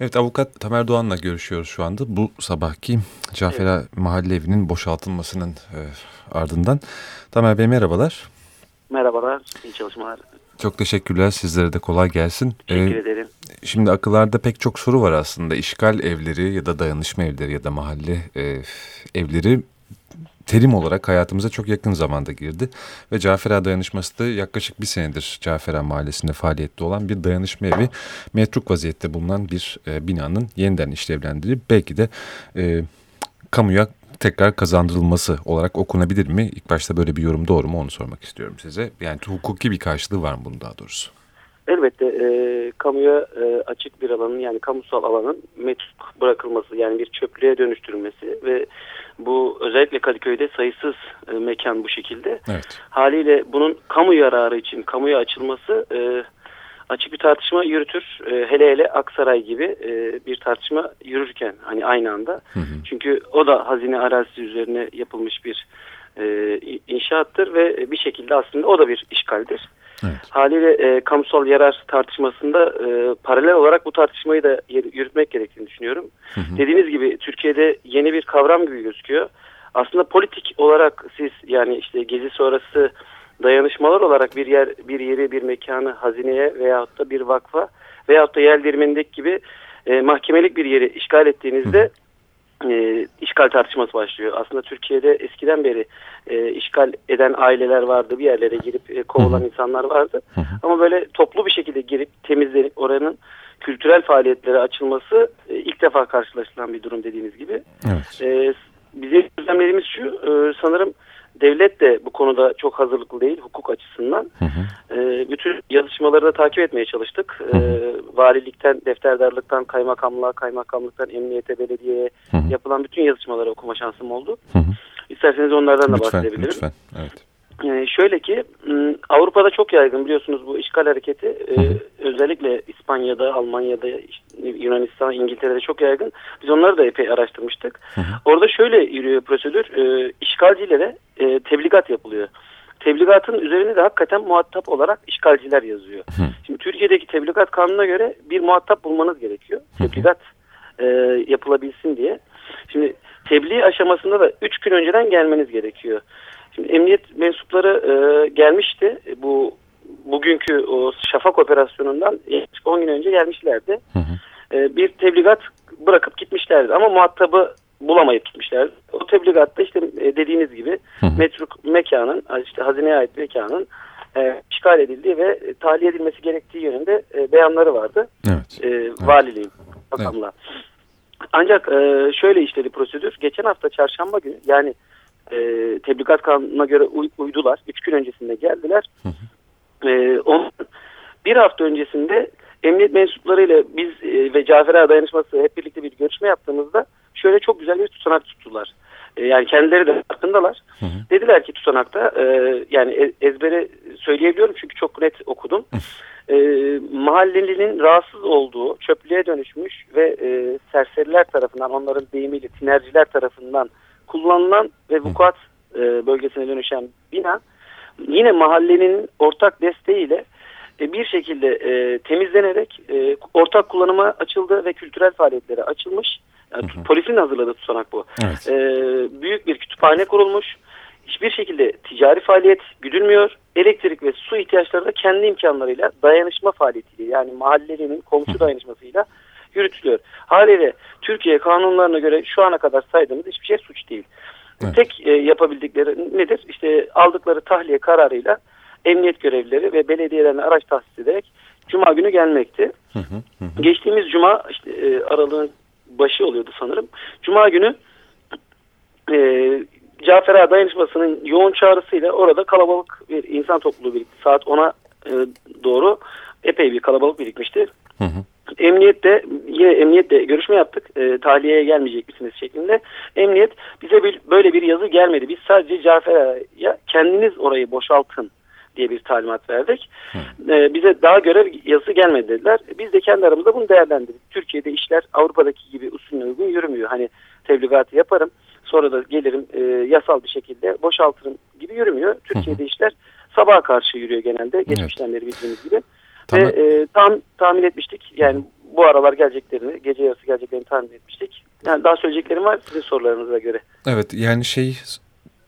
Evet avukat Tamer Doğan'la görüşüyoruz şu anda. Bu sabahki Cafera evet. Mahalle Evi'nin boşaltılmasının e, ardından. Tamer Bey merhabalar. Merhabalar, iyi çalışmalar. Çok teşekkürler. Sizlere de kolay gelsin. Teşekkür ee, ederim. Şimdi akıllarda pek çok soru var aslında. İşgal evleri ya da dayanışma evleri ya da mahalle e, evleri terim olarak hayatımıza çok yakın zamanda girdi. Ve Cafera Dayanışması da yaklaşık bir senedir Cafera Mahallesi'nde faaliyette olan bir dayanışma evi. Metruk vaziyette bulunan bir e, binanın yeniden işlevlendirilip belki de e, kamuya tekrar kazandırılması olarak okunabilir mi? İlk başta böyle bir yorum doğru mu onu sormak istiyorum size. Yani hukuki bir karşılığı var mı bunun daha doğrusu? Elbette e, kamuya e, açık bir alanın yani kamusal alanın metruk bırakılması yani bir çöplüğe dönüştürülmesi ve bu özellikle Kadıköy'de sayısız e, mekan bu şekilde. Evet. Haliyle bunun kamu yararı için kamuya açılması e, açık bir tartışma yürütür. E, hele hele Aksaray gibi e, bir tartışma yürürken hani aynı anda. Hı hı. Çünkü o da hazine arazisi üzerine yapılmış bir e, inşaattır ve bir şekilde aslında o da bir işgaldir. Evet. Haliyle e, kamusal yarar tartışmasında e, paralel olarak bu tartışmayı da yürütmek gerektiğini düşünüyorum. Hı hı. Dediğiniz gibi Türkiye'de yeni bir kavram gibi gözüküyor. Aslında politik olarak siz yani işte gezi sonrası dayanışmalar olarak bir yer bir yeri bir mekanı hazineye veyahut da bir vakfa veyahut da yer dirmenindeki gibi e, mahkemelik bir yeri işgal ettiğinizde hı e, işgal tartışması başlıyor. Aslında Türkiye'de eskiden beri e, işgal eden aileler vardı. Bir yerlere girip e, kovulan insanlar vardı. Ama böyle toplu bir şekilde girip temizlenip oranın kültürel faaliyetlere açılması e, ilk defa karşılaşılan bir durum dediğiniz gibi. Evet. E, bizim gözlemlerimiz şu e, sanırım devlet de bu konuda çok hazırlıklı değil hukuk açısından. Hı hı. E, bütün yazışmaları da takip etmeye çalıştık. Hı hı. E, valilikten, defterdarlıktan, kaymakamlığa, kaymakamlıktan, emniyete, belediyeye hı hı. yapılan bütün yazışmaları okuma şansım oldu. Hı hı. İsterseniz onlardan lütfen, da bahsedebilirim. Lütfen, evet. Ee, şöyle ki Avrupa'da çok yaygın biliyorsunuz bu işgal hareketi ee, özellikle İspanya'da, Almanya'da, Yunanistan, İngiltere'de çok yaygın. Biz onları da epey araştırmıştık. Hı hı. Orada şöyle yürüyor prosedür. E, işgalcilere e, tebligat yapılıyor. Tebligatın üzerine de hakikaten muhatap olarak işgalciler yazıyor. Hı. Şimdi Türkiye'deki tebligat kanununa göre bir muhatap bulmanız gerekiyor. Tebligat e, yapılabilsin diye. Şimdi tebliğ aşamasında da 3 gün önceden gelmeniz gerekiyor. Şimdi emniyet mensupları e, gelmişti. Bu bugünkü o şafak operasyonundan 10 gün önce gelmişlerdi. Hı hı. E, bir tebligat bırakıp gitmişlerdi ama muhatabı bulamayıp gitmişlerdi. O tebligatta işte e, dediğiniz gibi hı hı. metruk mekanın işte hazineye ait mekanın e, işgal edildiği ve tahliye edilmesi gerektiği yönünde e, beyanları vardı. Evet. E, evet. Valiliğin, bakanlığa. Evet. Ancak e, şöyle işledi prosedür. Geçen hafta çarşamba günü yani e, tebligat kanununa göre uy, uydular. Üç gün öncesinde geldiler. Hı hı. E, onun bir hafta öncesinde emniyet mensuplarıyla biz e, ve Cafer Dayanışması hep birlikte bir görüşme yaptığımızda şöyle çok güzel bir tutanak tuttular. E, yani kendileri de farkındalar. Hı hı. Dediler ki tutanakta e, yani e, ezbere söyleyebiliyorum çünkü çok net okudum. e, mahallelinin rahatsız olduğu çöplüğe dönüşmüş ve e, serseriler tarafından onların deyimiyle tinerciler tarafından kullanılan ve vukuat e, bölgesine dönüşen bina yine mahallenin ortak desteğiyle e, bir şekilde e, temizlenerek e, ortak kullanıma açıldı ve kültürel faaliyetlere açılmış. Yani, hı hı. Polisin hazırladığı tutanak bu. Evet. E, büyük bir kütüphane kurulmuş. Hiçbir şekilde ticari faaliyet güdülmüyor. Elektrik ve su ihtiyaçları da kendi imkanlarıyla dayanışma faaliyetiyle yani mahallenin komşu hı. Yürütülüyor. Haliyle Türkiye kanunlarına göre şu ana kadar saydığımız hiçbir şey suç değil. Evet. Tek e, yapabildikleri nedir? İşte aldıkları tahliye kararıyla emniyet görevlileri ve belediyelerine araç tahsis ederek Cuma günü gelmekti. Hı hı hı. Geçtiğimiz Cuma işte e, aralığın başı oluyordu sanırım. Cuma günü e, Cafer Ağa dayanışmasının yoğun çağrısıyla orada kalabalık bir insan topluluğu birikti. Saat 10'a e, doğru epey bir kalabalık birikmişti. Hı hı. Emniyette yine emniyetle görüşme yaptık. E, tahliyeye gelmeyecek misiniz şeklinde. Emniyet bize bir, böyle bir yazı gelmedi. Biz sadece Cafer'a kendiniz orayı boşaltın diye bir talimat verdik. E, bize daha görev yazısı gelmedi dediler. Biz de kendi aramızda bunu değerlendirdik. Türkiye'de işler Avrupa'daki gibi usulüne uygun yürümüyor. Hani tebligatı yaparım sonra da gelirim e, yasal bir şekilde boşaltırım gibi yürümüyor. Türkiye'de işler sabaha karşı yürüyor genelde. Geçmişten beri bildiğimiz gibi. Tamam. Ve e, tam tahmin etmiştik. Yani bu aralar geleceklerini, gece yarısı geleceklerini tahmin etmiştik. Yani daha söyleyeceklerim var sizin sorularınıza göre. Evet yani şey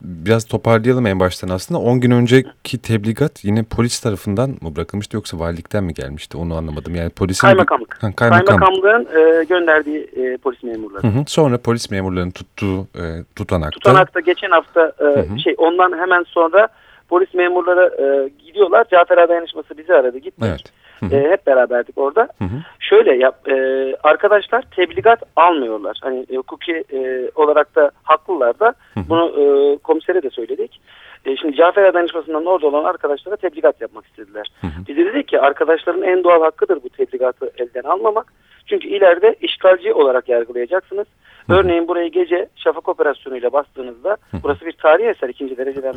biraz toparlayalım en baştan aslında. 10 gün önceki tebligat yine polis tarafından mı bırakılmıştı yoksa valilikten mi gelmişti onu anlamadım. Yani polisin kaymakamlık. Ha, kaymakam. Kaymakamlığın e, gönderdiği e, polis memurları. Hı hı. Sonra polis memurlarının tuttuğu e, tutanakta. Tutanakta geçen hafta e, hı hı. şey ondan hemen sonra polis memurları e, gidiyorlar. Cafer Dayanışması bizi aradı. Gittik. Evet. Hı. E, hep beraberdik orada. Hı hı. Şöyle yap, e, arkadaşlar tebligat almıyorlar. Hani e, hukuki e, olarak da haklılar da. Hı hı. Bunu e, komisere de söyledik. E, şimdi Cafer Danışması'ndan orada olan arkadaşlara tebligat yapmak istediler. Hı hı. Biz de dedik ki arkadaşların en doğal hakkıdır bu tebligatı elden almamak. Çünkü ileride işgalci olarak yargılayacaksınız. Hı hı. Örneğin burayı gece şafak operasyonuyla bastığınızda hı hı. burası bir tarihi eser. ikinci dereceden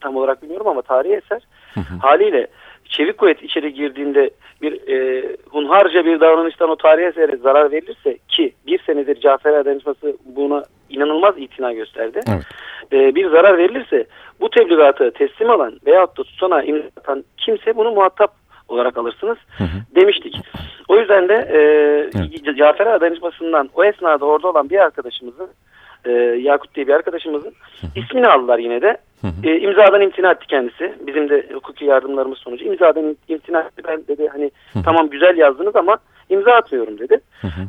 tam olarak bilmiyorum ama tarihi eser. Hı hı. Haliyle çevik kuvvet içeri girdiğinde bir e, hunharca bir davranıştan o tarihi esere zarar verilirse ki bir senedir Cafer Dayanışması buna inanılmaz itina gösterdi. Evet. E, bir zarar verilirse bu tebligatı teslim alan veyahut da tutanağı imza atan kimse bunu muhatap olarak alırsınız hı hı. demiştik. O yüzden de e, evet. Cafer Dayanışması'ndan o esnada orada olan bir arkadaşımızın e, Yakut diye bir arkadaşımızın ismini aldılar yine de. E, imzadan imtina etti kendisi. Bizim de hukuki yardımlarımız sonucu imzadan imtina etti. Ben dedi hani tamam güzel yazdınız ama imza atmıyorum dedi.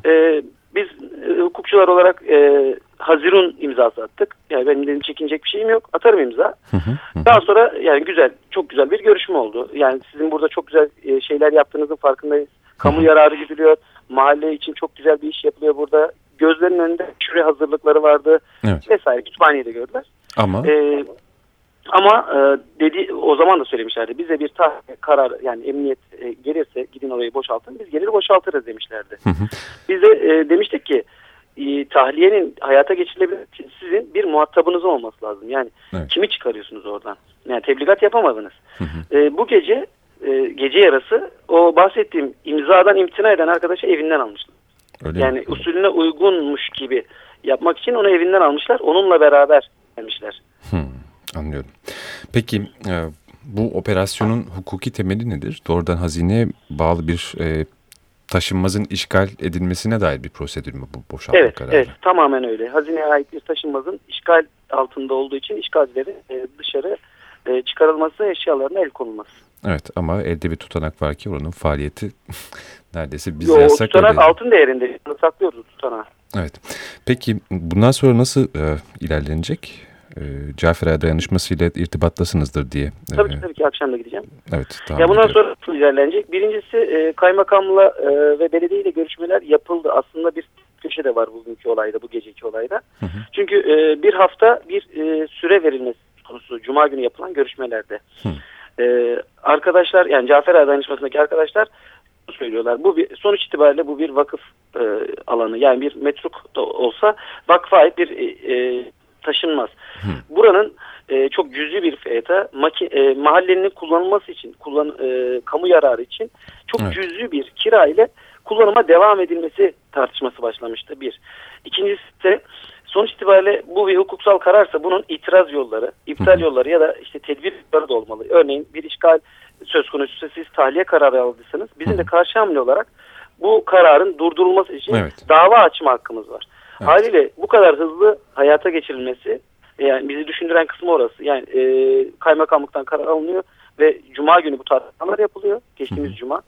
E, biz e, hukukçular olarak e, Hazirun imzası attık. Yani benim dedim çekinecek bir şeyim yok. Atarım imza. Daha sonra yani güzel, çok güzel bir görüşme oldu. Yani sizin burada çok güzel e, şeyler yaptığınızın farkındayız. Kamu yararı güdülüyor. Mahalle için çok güzel bir iş yapılıyor burada. Gözlerinin önünde şure hazırlıkları vardı evet. vesaire. Kütüphaneyi de gördüler. Ama ee, ama e, dedi o zaman da söylemişlerdi. Bize bir tah karar yani emniyet e, gelirse gidin orayı boşaltın. Biz gelir boşaltırız demişlerdi. Hı hı. Biz de e, demiştik ki e, tahliyenin hayata geçirilebilir sizin bir muhatabınız olması lazım. Yani evet. kimi çıkarıyorsunuz oradan? Yani tebligat yapamadınız. Hı hı. E, bu gece e, gece yarısı o bahsettiğim imzadan imtina eden arkadaşı evinden almışlar. Öyle yani mi? usulüne uygunmuş gibi yapmak için onu evinden almışlar. Onunla beraber gelmişler. Hmm, anlıyorum. Peki e, bu operasyonun hukuki temeli nedir? Doğrudan hazineye bağlı bir e, taşınmazın işgal edilmesine dair bir prosedür mü bu boşaltma evet, kararı? Evet, tamamen öyle. Hazineye ait bir taşınmazın işgal altında olduğu için işgalcilerin e, dışarı e, çıkarılması, eşyalarına el konulması. Evet ama elde bir tutanak var ki onun faaliyeti neredeyse biz Yo, yazsak tutanak öyle. altın değerinde. Saklıyoruz tutanağı. Evet. Peki bundan sonra nasıl e, ilerlenecek? E, Cafer dayanışması ile irtibattasınızdır diye. Tabii ki, tabii ki akşam da gideceğim. Evet. Ya bundan sonra nasıl ilerlenecek? Birincisi e, kaymakamla e, ve belediyeyle görüşmeler yapıldı. Aslında bir köşe de var bugünkü olayda, bu geceki olayda. Hı hı. Çünkü e, bir hafta bir e, süre verilmesi konusu Cuma günü yapılan görüşmelerde. Hı. E, arkadaşlar yani Cafer dayanışmasındaki arkadaşlar söylüyorlar. Bu bir sonuç itibariyle bu bir vakıf e, alanı yani bir metruk da olsa vakfa ait bir e, taşınmaz. Hı. Buranın e, çok cüzi bir fiyata maki, e, mahallenin kullanılması için, kullan, e, kamu yararı için çok evet. cüzi bir kira ile kullanıma devam edilmesi tartışması başlamıştı bir. İkincisi itibariyle bu bir hukuksal kararsa bunun itiraz yolları, iptal yolları ya da işte tedbir yolları da olmalı. Örneğin bir işgal söz konusu siz tahliye kararı aldıysanız bizim de karşı hamle olarak bu kararın durdurulması için evet. dava açma hakkımız var. Evet. Haliyle bu kadar hızlı hayata geçirilmesi yani bizi düşündüren kısmı orası. Yani e, kaymakamlıktan karar alınıyor ve cuma günü bu tartışmalar yapılıyor. Geçtiğimiz Hı. cuma.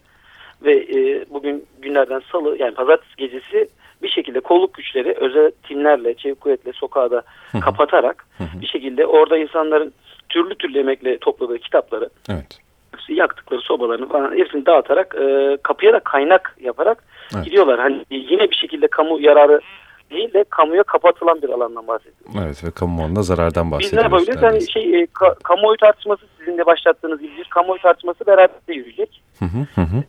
Ve e, bugün günlerden salı yani pazartesi gecesi bir şekilde kolluk güçleri özel timlerle, çevik kuvvetle sokağı da kapatarak bir şekilde orada insanların türlü türlü emekle topladığı kitapları evet. yaktıkları sobalarını falan hepsini dağıtarak e, kapıya da kaynak yaparak evet. gidiyorlar. Hani yine bir şekilde kamu yararı değil de kamuya kapatılan bir alandan bahsediyoruz. Evet ve kamu malına zarardan bahsediyoruz. Biz ne yapabiliriz? Yani şey, e, ka, kamuoyu tartışması sizin de başlattığınız gibi bir kamuoyu tartışması beraber yürüyecek. Hı hı hı.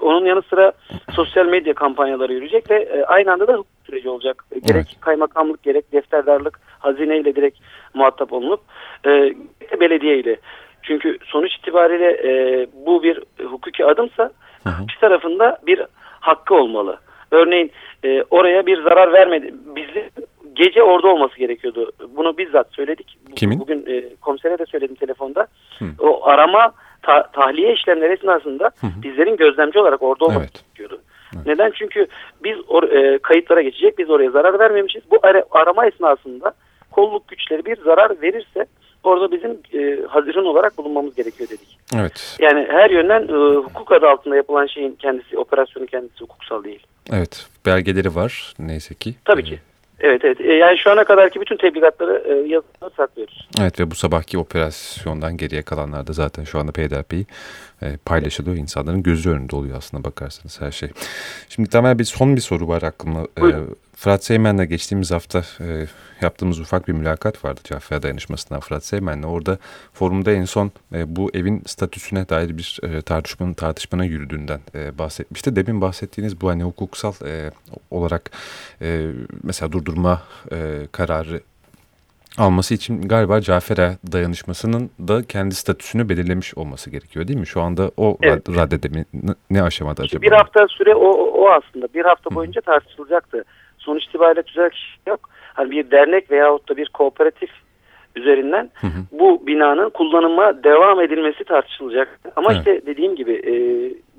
Onun yanı sıra sosyal medya kampanyaları yürüyecek ve e, aynı anda da hukuk süreci olacak. E, gerek evet. kaymakamlık gerek defterdarlık hazineyle direkt muhatap olunup e, belediye ile. Çünkü sonuç itibariyle e, bu bir hukuki adımsa hı hı. bir tarafında bir hakkı olmalı. Örneğin e, oraya bir zarar vermedi. Bizi gece orada olması gerekiyordu. Bunu bizzat söyledik. Kimin? Bugün e, komisere de söyledim telefonda. Hı. O arama ta, tahliye işlemleri esnasında hı hı. bizlerin gözlemci olarak orada olması evet. gerekiyordu. Evet. Neden? Çünkü biz or, e, kayıtlara geçecek, biz oraya zarar vermemişiz. Bu ara, arama esnasında kolluk güçleri bir zarar verirse orada bizim e, haziran olarak bulunmamız gerekiyor dedik. Evet. Yani her yönden e, hukuk adı altında yapılan şeyin kendisi, operasyonun kendisi hukuksal değil. Evet. Belgeleri var neyse ki. Tabii ki. Evet evet. E, yani şu ana kadarki bütün tebligatları e, yazılı saklıyoruz. Evet ve bu sabahki operasyondan geriye kalanlar da zaten şu anda peyderpey e, paylaşılıyor. İnsanların gözü önünde oluyor aslında bakarsanız her şey. Şimdi temel bir son bir soru var aklımda. E, Fırat Seymen'le geçtiğimiz hafta e, yaptığımız ufak bir mülakat vardı Cafer Dayanışması'ndan Fırat Seymen'le. Orada forumda en son e, bu evin statüsüne dair bir e, tartışmanın tartışmanın yürüdüğünden e, bahsetmişti. Demin bahsettiğiniz bu hani hukuksal e, olarak e, mesela durdurma e, kararı alması için galiba Cafer'e dayanışmasının da kendi statüsünü belirlemiş olması gerekiyor değil mi? Şu anda o evet. raddede mi? Ne aşamada acaba? Bir hafta süre o, o aslında. Bir hafta boyunca tartışılacaktı. Sonuç itibariyle kişi yok. Hani bir dernek veyahut da bir kooperatif üzerinden hı hı. bu binanın kullanıma devam edilmesi tartışılacak. Ama evet. işte dediğim gibi e,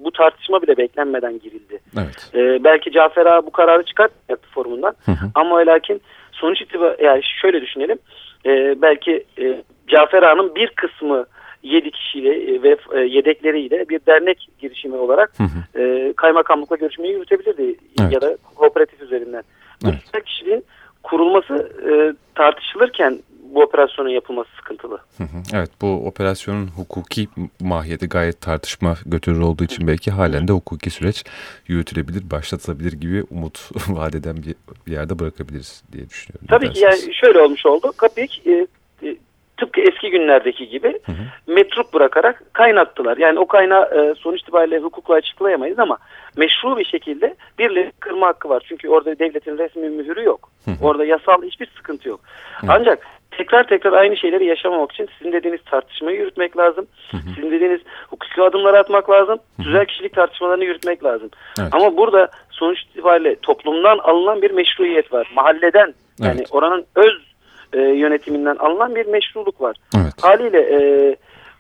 bu tartışma bile beklenmeden girildi. Evet. E, belki Cafer Ağa bu kararı çıkartmayacaktı forumundan. Hı hı. Ama lakin sonuç itibariyle yani şöyle düşünelim. E, belki e, Cafer Ağa'nın bir kısmı 7 kişiyle e, ve e, yedekleriyle bir dernek girişimi olarak hı hı. E, kaymakamlıkla görüşmeyi yürütebilirdi evet. ya da kooperatif üzerinden. Evet. Bu kişiliğin kurulması e, tartışılırken bu operasyonun yapılması sıkıntılı. Hı hı. Evet bu operasyonun hukuki mahiyeti gayet tartışma götürür olduğu için belki halen de hukuki süreç yürütülebilir, başlatılabilir gibi umut vadeden bir, bir yerde bırakabiliriz diye düşünüyorum. Tabii ki yani şöyle olmuş oldu. Kapik e, e, tıpkı eski günlerdeki gibi hı hı. metrup bırakarak kaynattılar. Yani o kaynağı e, sonuç itibariyle hukukla açıklayamayız ama meşru bir şekilde birileri kırma hakkı var. Çünkü orada devletin resmi mühürü yok. Hı hı. Orada yasal hiçbir sıkıntı yok. Hı. Ancak tekrar tekrar aynı şeyleri yaşamamak için sizin dediğiniz tartışmayı yürütmek lazım. Hı hı. Sizin dediğiniz hukuki adımları atmak lazım. Hı hı. Tüzel kişilik tartışmalarını yürütmek lazım. Evet. Ama burada sonuç itibariyle toplumdan alınan bir meşruiyet var. Mahalleden yani evet. oranın öz e, yönetiminden alınan bir meşruluk var. Evet. Haliyle e,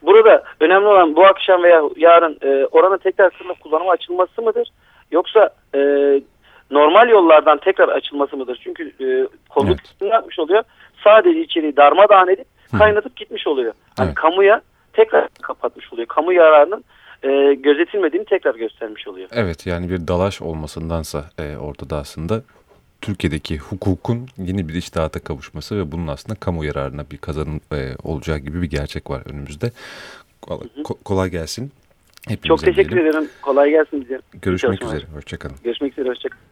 burada önemli olan bu akşam veya yarın e, oranın tekrar sınıf kullanıma açılması mıdır? Yoksa e, normal yollardan tekrar açılması mıdır? Çünkü e, kolluk evet. yapmış oluyor? Sadece içeriği darmadağın edip kaynatıp gitmiş oluyor. Hani evet. kamuya tekrar kapatmış oluyor. Kamu yararının e, gözetilmediğini tekrar göstermiş oluyor. Evet yani bir dalaş olmasındansa e, orada da aslında Türkiye'deki hukukun yeni bir iştahata kavuşması ve bunun aslında kamu yararına bir kazanım e, olacağı gibi bir gerçek var önümüzde. Kolay, ko kolay gelsin. Hepimize Çok teşekkür diyelim. ederim. Kolay gelsin bize. Görüşmek üzere. Hoşçakalın. Görüşmek üzere. Hoşçakalın.